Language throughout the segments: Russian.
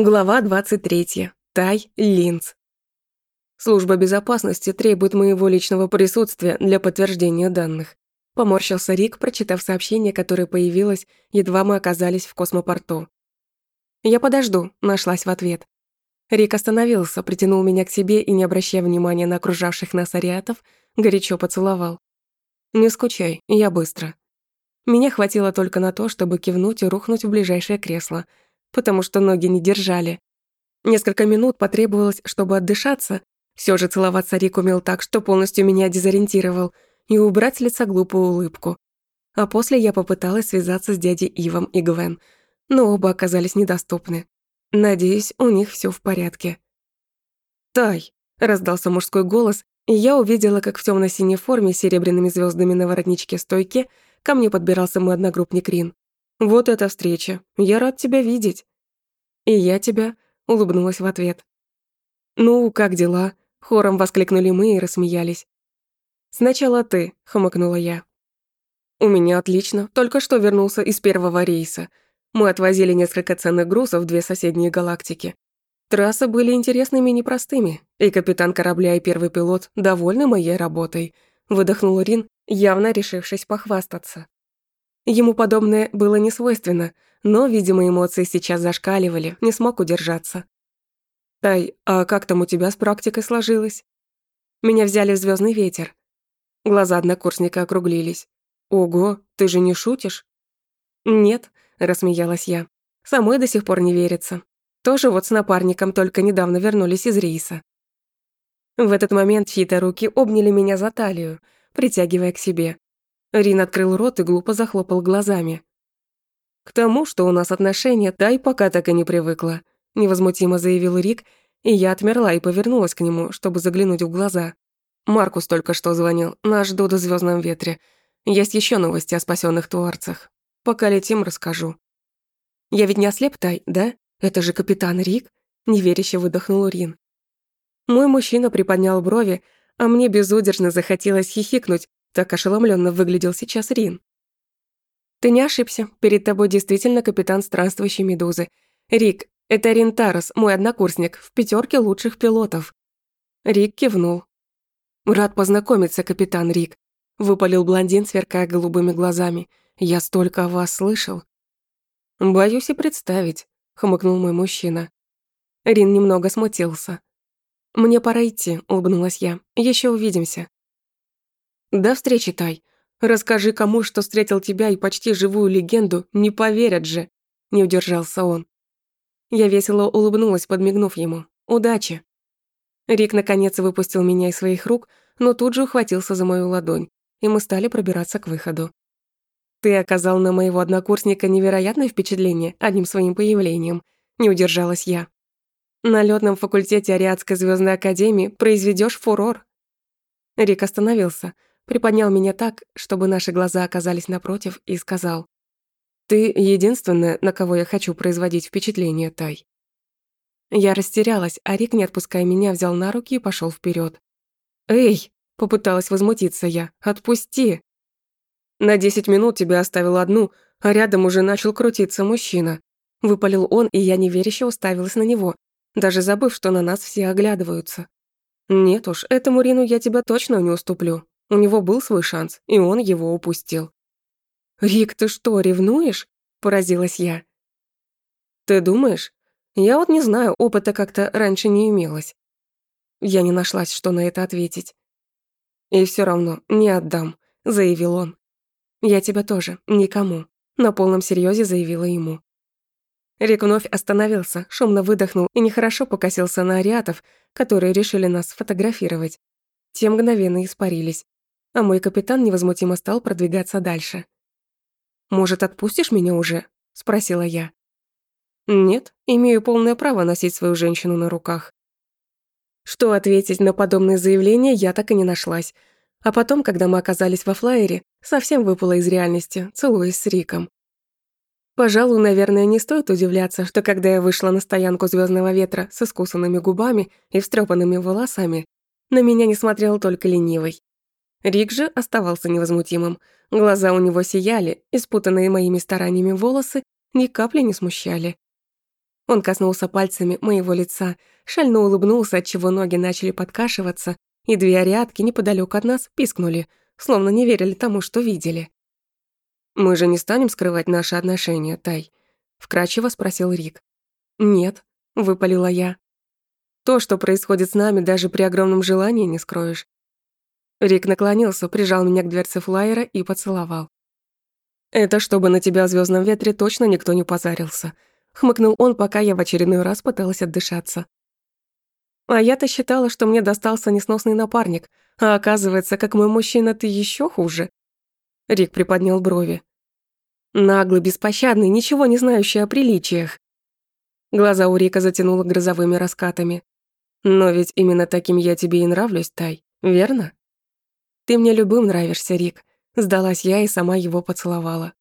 Глава 23. Тай Линц. Служба безопасности требует моего личного присутствия для подтверждения данных. Поморщился Рик, прочитав сообщение, которое появилось, едва мы оказались в космопорту. «Я подожду», — нашлась в ответ. Рик остановился, притянул меня к себе и, не обращая внимания на окружавших нас ариатов, горячо поцеловал. «Не скучай, я быстро». Меня хватило только на то, чтобы кивнуть и рухнуть в ближайшее кресло — потому что ноги не держали. Несколько минут потребовалось, чтобы отдышаться. Все же целоваться Рик умел так, что полностью меня дезориентировал, и убрать с лица глупую улыбку. А после я попыталась связаться с дядей Ивом и Гвен, но оба оказались недоступны. Надеюсь, у них все в порядке. «Тай!» — раздался мужской голос, и я увидела, как в темно синей форме с серебряными звездами на воротничке стойки ко мне подбирался мой одногруппник Рин. «Вот эта встреча. Я рад тебя видеть». «И я тебя», — улыбнулась в ответ. «Ну, как дела?» — хором воскликнули мы и рассмеялись. «Сначала ты», — хмыкнула я. «У меня отлично. Только что вернулся из первого рейса. Мы отвозили несколько ценных грузов в две соседние галактики. Трассы были интересными и непростыми, и капитан корабля и первый пилот довольны моей работой», — выдохнул Рин, явно решившись похвастаться. Ему подобное было не свойственно, но, видимо, эмоции сейчас зашкаливали, не смог удержаться. «Тай, а как там у тебя с практикой сложилось?» Меня взяли в звездный ветер. Глаза однокурсника округлились. «Ого, ты же не шутишь?» «Нет», — рассмеялась я. «Самой до сих пор не верится. Тоже вот с напарником только недавно вернулись из рейса». В этот момент чьи-то руки обняли меня за талию, притягивая к себе. Рин открыл рот и глупо захлопал глазами. «К тому, что у нас отношения, Тай пока так и не привыкла», невозмутимо заявил Рик, и я отмерла и повернулась к нему, чтобы заглянуть в глаза. Маркус только что звонил, наш Дуда в звездном ветре. Есть еще новости о спасенных туарцах. Пока летим, расскажу. Я ведь не ослеп, Тай, да? Это же капитан Рик, неверяще выдохнул Рин. Мой мужчина приподнял брови, а мне безудержно захотелось хихикнуть, так ошеломленно выглядел сейчас Рин. «Ты не ошибся. Перед тобой действительно капитан странствующей медузы. Рик, это Рин Тарас, мой однокурсник, в пятерке лучших пилотов». Рик кивнул. «Рад познакомиться, капитан Рик», — выпалил блондин, сверкая голубыми глазами. «Я столько о вас слышал». «Боюсь и представить», — хмыкнул мой мужчина. Рин немного смутился. «Мне пора идти», — улыбнулась я. Еще увидимся». До встречи, Тай. Расскажи кому, что встретил тебя и почти живую легенду, не поверят же. Не удержался он. Я весело улыбнулась, подмигнув ему. Удачи. Рик наконец выпустил меня из своих рук, но тут же ухватился за мою ладонь, и мы стали пробираться к выходу. Ты оказал на моего однокурсника невероятное впечатление одним своим появлением, не удержалась я. На лётном факультете Ариадской звездной академии произведешь фурор. Рик остановился, приподнял меня так, чтобы наши глаза оказались напротив, и сказал, «Ты единственная, на кого я хочу производить впечатление, Тай». Я растерялась, а Рик, не отпуская меня, взял на руки и пошел вперед. «Эй!» — попыталась возмутиться я. «Отпусти!» «На десять минут тебя оставил одну, а рядом уже начал крутиться мужчина». Выпалил он, и я неверяще уставилась на него, даже забыв, что на нас все оглядываются. «Нет уж, этому Рину я тебя точно не уступлю. У него был свой шанс, и он его упустил. «Рик, ты что, ревнуешь?» – поразилась я. «Ты думаешь? Я вот не знаю, опыта как-то раньше не имелось». Я не нашлась, что на это ответить. «И все равно не отдам», – заявил он. «Я тебя тоже, никому», – на полном серьезе заявила ему. Рик вновь остановился, шумно выдохнул и нехорошо покосился на ариатов, которые решили нас сфотографировать. Те мгновенно испарились, а мой капитан невозмутимо стал продвигаться дальше. «Может, отпустишь меня уже?» – спросила я. «Нет, имею полное право носить свою женщину на руках». Что ответить на подобное заявление я так и не нашлась. А потом, когда мы оказались во флайере, совсем выпала из реальности, целуясь с Риком. Пожалуй, наверное, не стоит удивляться, что когда я вышла на стоянку звездного ветра с искусанными губами и встрепанными волосами, на меня не смотрел только ленивый. Рик же оставался невозмутимым. Глаза у него сияли, испутанные моими стараниями волосы ни капли не смущали. Он коснулся пальцами моего лица, шально улыбнулся, отчего ноги начали подкашиваться, и две ариатки неподалеку от нас пискнули, словно не верили тому, что видели. «Мы же не станем скрывать наши отношения, Тай?» — вкратчиво спросил Рик. «Нет», — выпалила я. «То, что происходит с нами, даже при огромном желании не скроешь». Рик наклонился, прижал меня к дверце флайера и поцеловал. «Это чтобы на тебя звездном ветре точно никто не позарился», — хмыкнул он, пока я в очередной раз пыталась отдышаться. А я-то считала, что мне достался несносный напарник, а оказывается, как мой мужчина, ты еще хуже. Рик приподнял брови. Наглый, беспощадный, ничего не знающий о приличиях. Глаза у Рика затянуло грозовыми раскатами. Но ведь именно таким я тебе и нравлюсь, Тай, верно? Ты мне любым нравишься, Рик. Сдалась я и сама его поцеловала.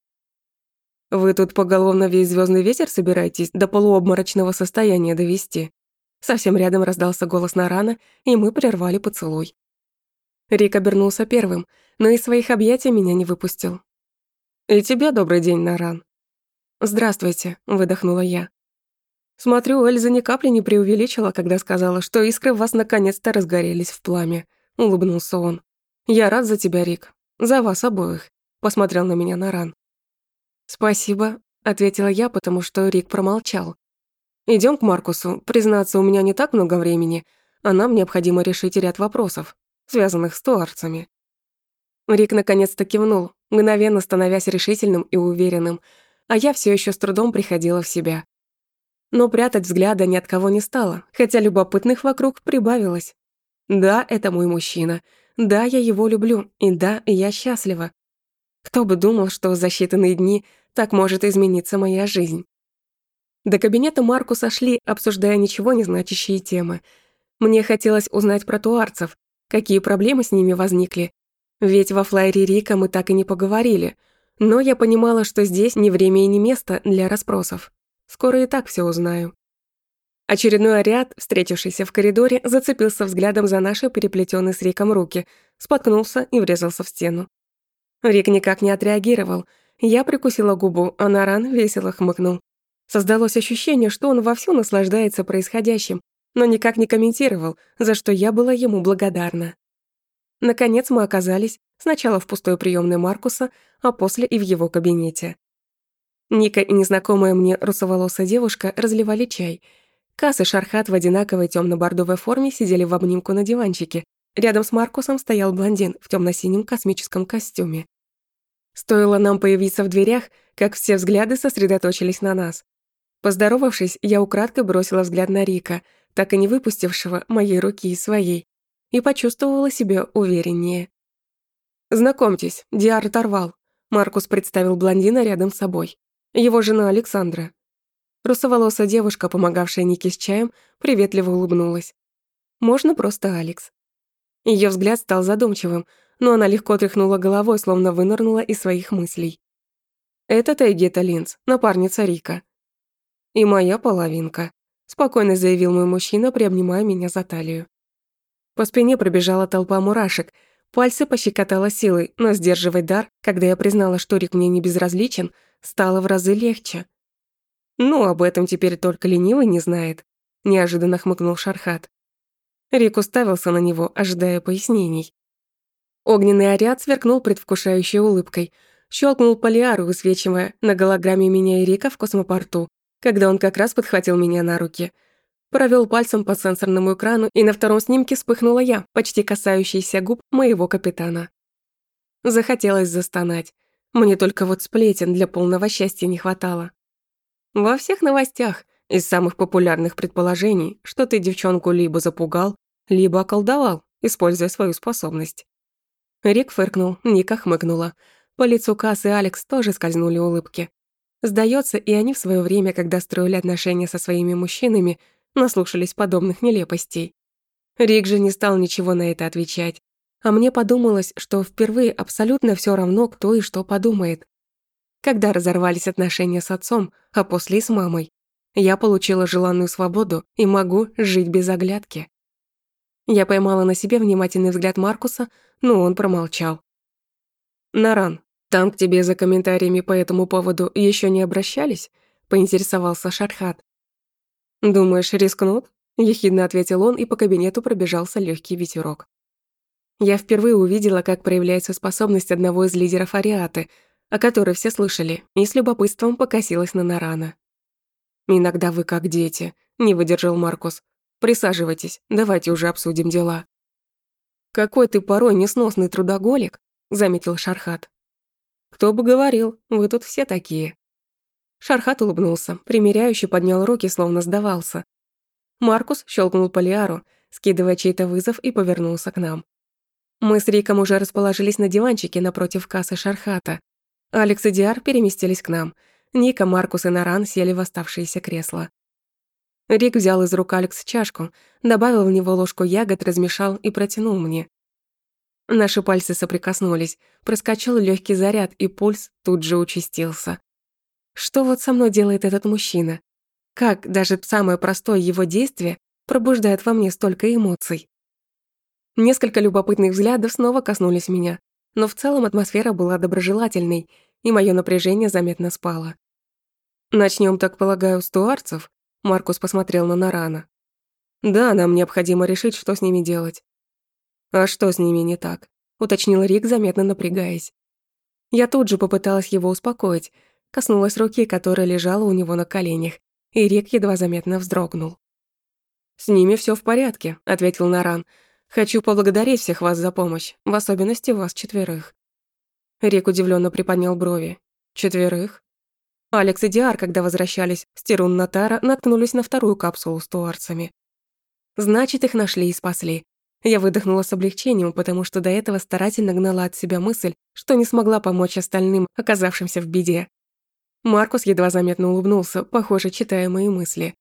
Вы тут поголовно весь звездный ветер собираетесь до полуобморочного состояния довести? Совсем рядом раздался голос Нарана, и мы прервали поцелуй. Рик обернулся первым, но из своих объятий меня не выпустил. «И тебе добрый день, Наран». «Здравствуйте», — выдохнула я. «Смотрю, Эльза ни капли не преувеличила, когда сказала, что искры в вас наконец-то разгорелись в пламя», — улыбнулся он. «Я рад за тебя, Рик. За вас обоих», — посмотрел на меня Наран. «Спасибо», — ответила я, потому что Рик промолчал. Идем к Маркусу. Признаться, у меня не так много времени, а нам необходимо решить ряд вопросов, связанных с туарцами». Рик наконец-то кивнул, мгновенно становясь решительным и уверенным, а я все еще с трудом приходила в себя. Но прятать взгляда ни от кого не стало, хотя любопытных вокруг прибавилось. Да, это мой мужчина. Да, я его люблю. И да, я счастлива. Кто бы думал, что за считанные дни так может измениться моя жизнь. До кабинета Маркуса шли, обсуждая ничего не значащие темы. Мне хотелось узнать про туарцев, какие проблемы с ними возникли. Ведь во флайере Рика мы так и не поговорили. Но я понимала, что здесь ни время и ни место для расспросов. Скоро и так все узнаю. Очередной ариат, встретившийся в коридоре, зацепился взглядом за наши переплетенные с Риком руки, споткнулся и врезался в стену. Рик никак не отреагировал. Я прикусила губу, а Наран весело хмыкнул. Создалось ощущение, что он вовсю наслаждается происходящим, но никак не комментировал, за что я была ему благодарна. Наконец мы оказались сначала в пустой приёмной Маркуса, а после и в его кабинете. Ника и незнакомая мне русоволосая девушка разливали чай. Касс и Шархат в одинаковой тёмно-бордовой форме сидели в обнимку на диванчике. Рядом с Маркусом стоял блондин в тёмно-синем космическом костюме. Стоило нам появиться в дверях, как все взгляды сосредоточились на нас. Поздоровавшись, я украдкой бросила взгляд на Рика, так и не выпустившего моей руки из своей, и почувствовала себя увереннее. «Знакомьтесь, Диар Тарвал», — Маркус представил блондина рядом с собой. «Его жена Александра». Русоволосая девушка, помогавшая Нике с чаем, приветливо улыбнулась. «Можно просто Алекс». Ее взгляд стал задумчивым, но она легко тряхнула головой, словно вынырнула из своих мыслей. «Это Тайгета Линц, напарница Рика», «И моя половинка», — спокойно заявил мой мужчина, приобнимая меня за талию. По спине пробежала толпа мурашек, пальцы пощекотала силой, но сдерживать дар, когда я признала, что Рик мне не безразличен, стало в разы легче. «Ну, об этом теперь только ленивый не знает», — неожиданно хмыкнул Шархат. Рик уставился на него, ожидая пояснений. Огненный ариат сверкнул предвкушающей улыбкой, щелкнул полиару, высвечивая на голограмме меня и Рика в космопорту, когда он как раз подхватил меня на руки. Провел пальцем по сенсорному экрану, и на втором снимке вспыхнула я, почти касающаяся губ моего капитана. Захотелось застонать. Мне только вот сплетен для полного счастья не хватало. Во всех новостях из самых популярных предположений, что ты девчонку либо запугал, либо околдовал, используя свою способность. Рик фыркнул, Ника хмыкнула. По лицу Касс и Алекс тоже скользнули улыбки. Сдается, и они в свое время, когда строили отношения со своими мужчинами, наслушались подобных нелепостей. Рик же не стал ничего на это отвечать. А мне подумалось, что впервые абсолютно все равно, кто и что подумает. Когда разорвались отношения с отцом, а после и с мамой, я получила желанную свободу и могу жить без оглядки. Я поймала на себе внимательный взгляд Маркуса, но он промолчал. «Наран, «Там к тебе за комментариями по этому поводу еще не обращались?» — поинтересовался Шархат. «Думаешь, рискнут?» – ехидно ответил он, и по кабинету пробежался легкий ветерок. Я впервые увидела, как проявляется способность одного из лидеров Ариаты, о которой все слышали, и с любопытством покосилась на Нарана. «Иногда вы как дети», – не выдержал Маркус. «Присаживайтесь, давайте уже обсудим дела». «Какой ты порой несносный трудоголик», – заметил Шархат. «Кто бы говорил, вы тут все такие». Шархат улыбнулся, примиряющий поднял руки, словно сдавался. Маркус щелкнул по Лиару, скидывая чей-то вызов, и повернулся к нам. Мы с Риком уже расположились на диванчике напротив кассы Шархата. Алекс и Диар переместились к нам. Ника, Маркус и Наран сели в оставшиеся кресла. Рик взял из рук Алекс чашку, добавил в него ложку ягод, размешал и протянул мне. Наши пальцы соприкоснулись, проскочил легкий заряд, и пульс тут же участился. Что вот со мной делает этот мужчина? Как даже самое простое его действие пробуждает во мне столько эмоций? Несколько любопытных взглядов снова коснулись меня, но в целом атмосфера была доброжелательной, и мое напряжение заметно спало. Начнем, так полагаю, с туарцев?» Маркус посмотрел на Нарана. «Да, нам необходимо решить, что с ними делать». «А что с ними не так?» — уточнил Рик, заметно напрягаясь. Я тут же попыталась его успокоить, коснулась руки, которая лежала у него на коленях, и Рик едва заметно вздрогнул. «С ними все в порядке», — ответил Наран. «Хочу поблагодарить всех вас за помощь, в особенности вас четверых». Рик удивленно приподнял брови. «Четверых?» Алекс и Диар, когда возвращались с Тирун-Натара, наткнулись на вторую капсулу с туарцами. Значит, их нашли и спасли. Я выдохнула с облегчением, потому что до этого старательно гнала от себя мысль, что не смогла помочь остальным, оказавшимся в беде. Маркус едва заметно улыбнулся, похоже, читая мои мысли.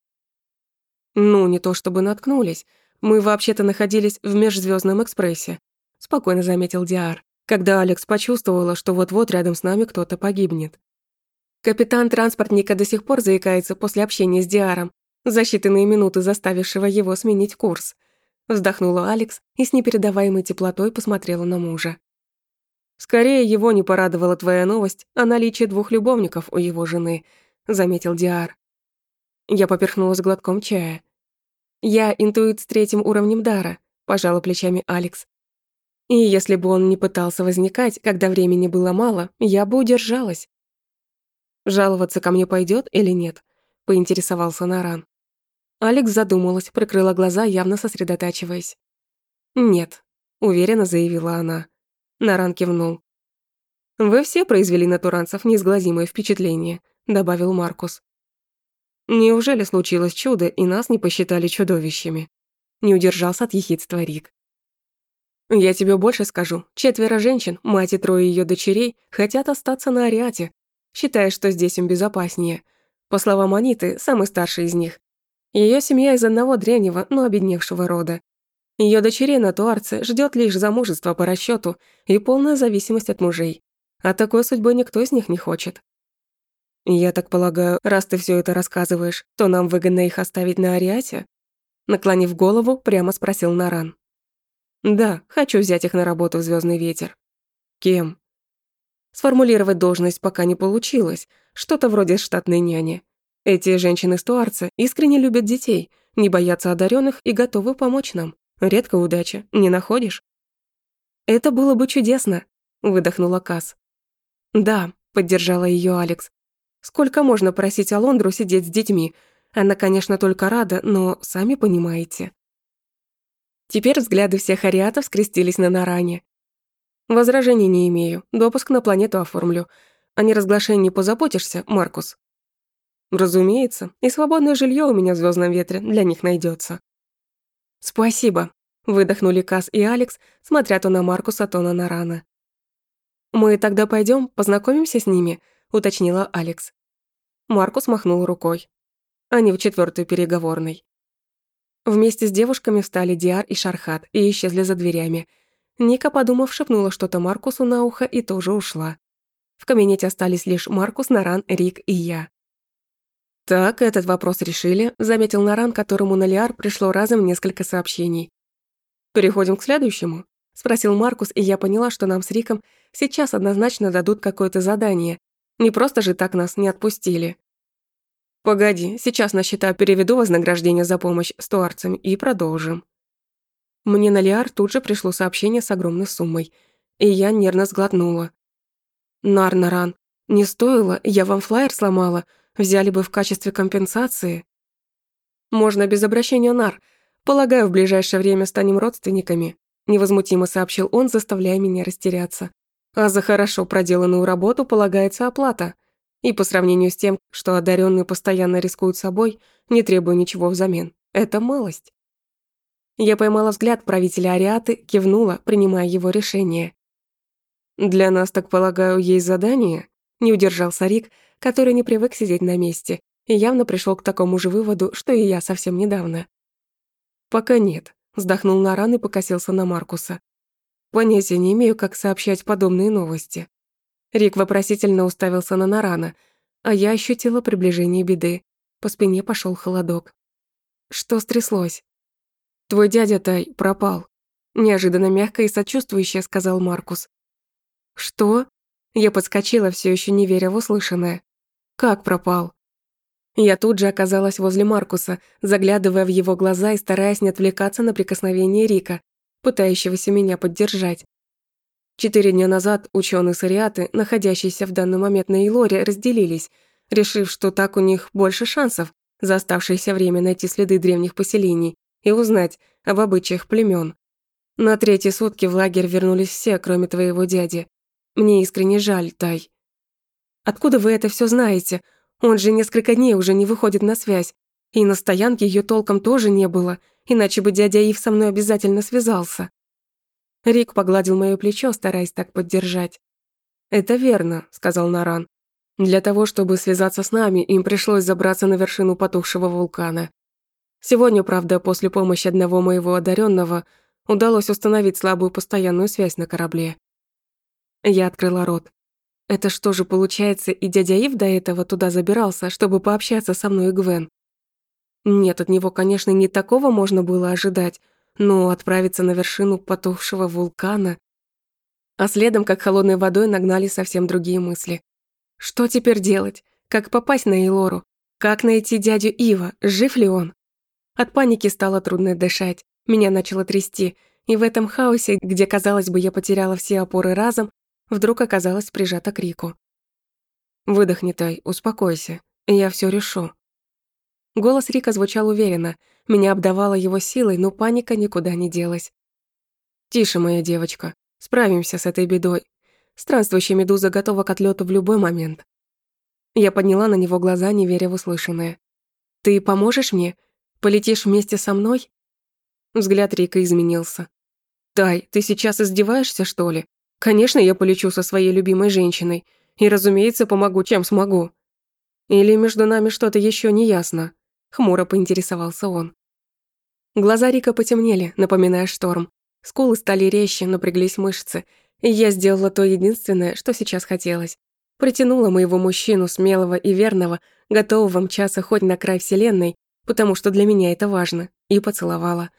«Ну, не то чтобы наткнулись. Мы вообще-то находились в межзвездном экспрессе», — спокойно заметил Диар, когда Алекс почувствовала, что вот-вот рядом с нами кто-то погибнет. Капитан транспортника до сих пор заикается после общения с Диаром, за считанные минуты заставившего его сменить курс. Вздохнула Алекс и с непередаваемой теплотой посмотрела на мужа. «Скорее его не порадовала твоя новость о наличии двух любовников у его жены», — заметил Диар. Я поперхнулась глотком чая. «Я интуит с третьим уровнем дара», — пожала плечами Алекс. «И если бы он не пытался возникать, когда времени было мало, я бы удержалась». «Жаловаться ко мне пойдет или нет?» — поинтересовался Наран. Алекс задумалась, прикрыла глаза, явно сосредотачиваясь. «Нет», — уверенно заявила она. Наран кивнул. «Вы все произвели на туранцев неизгладимое впечатление», — добавил Маркус. «Неужели случилось чудо, и нас не посчитали чудовищами?» Не удержался от ехидства Рик. «Я тебе больше скажу. Четверо женщин, мать и трое ее дочерей, хотят остаться на Ариате, считая, что здесь им безопаснее. По словам Аниты, самый старший из них. Ее семья из одного древнего, но обедневшего рода. Ее дочерей на Туарце ждет лишь замужество по расчету и полная зависимость от мужей. А такой судьбы никто из них не хочет. «Я так полагаю, раз ты все это рассказываешь, то нам выгодно их оставить на Ариате?» Наклонив голову, прямо спросил Наран. «Да, хочу взять их на работу в Звездный ветер». «Кем?» Сформулировать должность пока не получилось, что-то вроде штатной няни. Эти женщины Стуарца искренне любят детей, не боятся одаренных и готовы помочь нам. Редко удача, не находишь? Это было бы чудесно, выдохнула Кас. Да, поддержала ее Алекс. Сколько можно просить Алондру сидеть с детьми? Она, конечно, только рада, но сами понимаете. Теперь взгляды всех ариатов скрестились на Наране. Возражений не имею, допуск на планету оформлю. О неразглашении позаботишься, Маркус? Разумеется, и свободное жилье у меня в звездном ветре для них найдется. «Спасибо», — выдохнули Кас и Алекс, смотря то на Маркуса, то на Нарана. «Мы тогда пойдем, познакомимся с ними», — уточнила Алекс. Маркус махнул рукой. Они в четвертую переговорной. Вместе с девушками встали Диар и Шархат и исчезли за дверями. Ника, подумав, шепнула что-то Маркусу на ухо и тоже ушла. В кабинете остались лишь Маркус, Наран, Рик и я. «Так, этот вопрос решили», — заметил Наран, которому на Лиар пришло разом несколько сообщений. «Переходим к следующему», — спросил Маркус, и я поняла, что нам с Риком сейчас однозначно дадут какое-то задание. Не просто же так нас не отпустили. Погоди, сейчас на счета переведу вознаграждение за помощь стуарцам и продолжим. Мне на Лиар тут же пришло сообщение с огромной суммой, и я нервно сглотнула. Нарнаран, не стоило, я вам флаер сломала, взяли бы в качестве компенсации. Можно без обращения Нар. Полагаю, в ближайшее время станем родственниками, невозмутимо сообщил он, заставляя меня растеряться. А за хорошо проделанную работу полагается оплата. И по сравнению с тем, что одаренные постоянно рискуют собой, не требуя ничего взамен. Это малость. Я поймала взгляд правителя Ариаты, кивнула, принимая его решение. «Для нас, так полагаю, есть задание?» Не удержался Рик, который не привык сидеть на месте, и явно пришел к такому же выводу, что и я совсем недавно. «Пока нет», — вздохнул Наран и покосился на Маркуса. «Понятия не имею, как сообщать подобные новости». Рик вопросительно уставился на Нарана, а я ощутила приближение беды. По спине пошел холодок. «Что стряслось?» «Твой дядя Тай пропал», — неожиданно мягко и сочувствующе сказал Маркус. «Что?» Я подскочила, все еще не веря в услышанное. «Как пропал?» Я тут же оказалась возле Маркуса, заглядывая в его глаза и стараясь не отвлекаться на прикосновение Рика, пытающегося меня поддержать. Четыре дня назад ученые Сариаты, находящиеся в данный момент на Илоре, разделились, решив, что так у них больше шансов за оставшееся время найти следы древних поселений и узнать об обычаях племен. На третьи сутки в лагерь вернулись все, кроме твоего дяди. Мне искренне жаль, Тай. Откуда вы это все знаете? Он же несколько дней уже не выходит на связь. И на стоянке ее толком тоже не было, иначе бы дядя Ив со мной обязательно связался. Рик погладил моё плечо, стараясь так поддержать. «Это верно», — сказал Наран. «Для того, чтобы связаться с нами, им пришлось забраться на вершину потухшего вулкана. Сегодня, правда, после помощи одного моего одаренного, удалось установить слабую постоянную связь на корабле. Я открыла рот. Это что же получается, и дядя Ив до этого туда забирался, чтобы пообщаться со мной и Гвен? Нет, от него, конечно, не такого можно было ожидать, но отправиться на вершину потухшего вулкана... А следом, как холодной водой, нагнали совсем другие мысли. Что теперь делать? Как попасть на Элору? Как найти дядю Ива? Жив ли он? От паники стало трудно дышать. Меня начало трясти. И в этом хаосе, где, казалось бы, я потеряла все опоры разом, вдруг оказалась прижата к Рику. «Выдохни, Тай, успокойся, я все решу». Голос Рика звучал уверенно, меня обдавало его силой, но паника никуда не делась. «Тише, моя девочка, справимся с этой бедой. Странствующая медуза готова к отлету в любой момент». Я подняла на него глаза, не веря в услышанное. «Ты поможешь мне? Полетишь вместе со мной?» Взгляд Рика изменился. «Тай, ты сейчас издеваешься, что ли? Конечно, я полечу со своей любимой женщиной. И, разумеется, помогу, чем смогу. Или между нами что-то еще не ясно? Хмуро поинтересовался он. Глаза Рика потемнели, напоминая шторм. Скулы стали резче, напряглись мышцы. И я сделала то единственное, что сейчас хотелось. Притянула моего мужчину, смелого и верного, готового мчаться хоть на край вселенной, потому что для меня это важно, и поцеловала.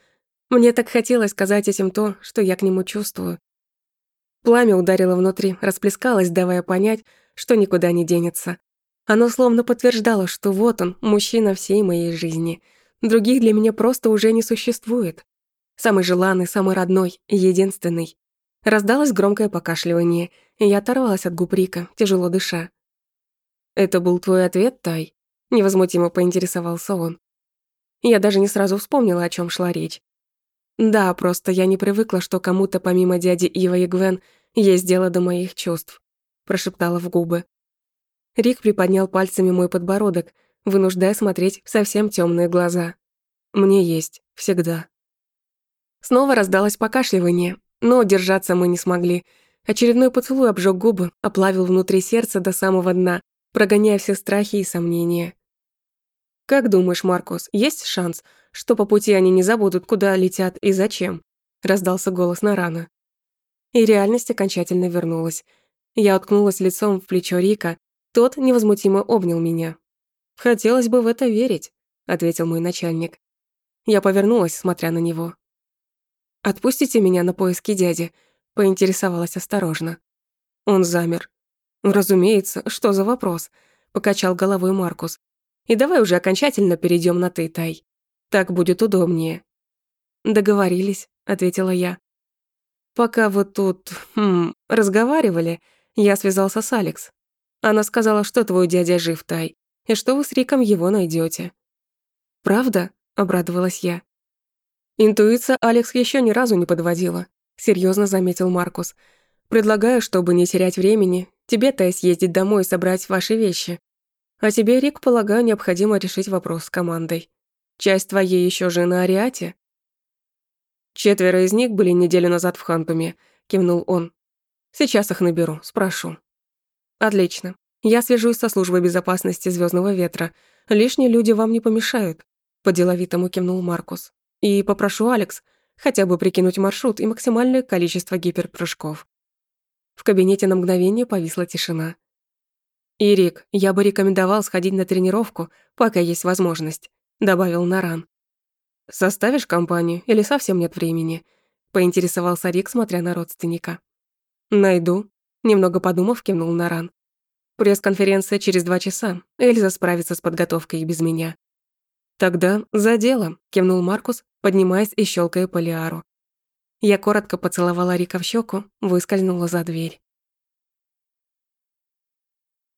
Мне так хотелось сказать этим то, что я к нему чувствую. Пламя ударило внутри, расплескалось, давая понять, что никуда не денется. Оно словно подтверждало, что вот он, мужчина всей моей жизни. Других для меня просто уже не существует. Самый желанный, самый родной, единственный. Раздалось громкое покашливание, и я оторвалась от губ Рика, тяжело дыша. «Это был твой ответ, Тай?» — невозмутимо поинтересовался он. Я даже не сразу вспомнила, о чем шла речь. Да, просто я не привыкла, что кому-то помимо дяди Ива и Гвен есть дело до моих чувств», – прошептала в губы. Рик приподнял пальцами мой подбородок, вынуждая смотреть в совсем темные глаза. «Мне есть. Всегда». Снова раздалось покашливание, но держаться мы не смогли. Очередной поцелуй обжег губы, оплавил внутри сердца до самого дна, прогоняя все страхи и сомнения. «Как думаешь, Маркус, есть шанс, что по пути они не забудут, куда летят и зачем?» раздался голос Нарана и реальность окончательно вернулась. Я уткнулась лицом в плечо Рика, тот невозмутимо обнял меня. «Хотелось бы в это верить», — ответил мой начальник. Я повернулась, смотря на него. «Отпустите меня на поиски дяди», — поинтересовалась осторожно. Он замер. «Разумеется, что за вопрос?» — покачал головой Маркус. И давай уже окончательно перейдем на «ты», Тай. Так будет удобнее». «Договорились», — ответила я. Пока вот тут, хм, разговаривали, я связался с Алекс. Она сказала, что твой дядя жив, Тай, и что вы с Риком его найдете. «Правда?» — обрадовалась я. Интуиция Алекс еще ни разу не подводила, серьезно заметил Маркус. Предлагаю, чтобы не терять времени, тебе, Тай, съездить домой и собрать ваши вещи. А тебе, Рик, полагаю, необходимо решить вопрос с командой. Часть твоей еще же на Ариате?» «Четверо из них были неделю назад в Хантуме», — кивнул он. «Сейчас их наберу, спрошу». «Отлично. Я свяжусь со службой безопасности Звездного ветра. Лишние люди вам не помешают», — по-деловитому кивнул Маркус. «И попрошу Алекс хотя бы прикинуть маршрут и максимальное количество гиперпрыжков». В кабинете на мгновение повисла тишина. «Ирик, я бы рекомендовал сходить на тренировку, пока есть возможность», — добавил Наран. «Составишь компанию или совсем нет времени?» — поинтересовался Рик, смотря на родственника. «Найду», — немного подумав, кивнул Наран. «Пресс-конференция через два часа. Эльза справится с подготовкой и без меня». «Тогда за дело», — кивнул Маркус, поднимаясь и щелкая по Лиару. Я коротко поцеловала Рика в щеку, выскользнула за дверь.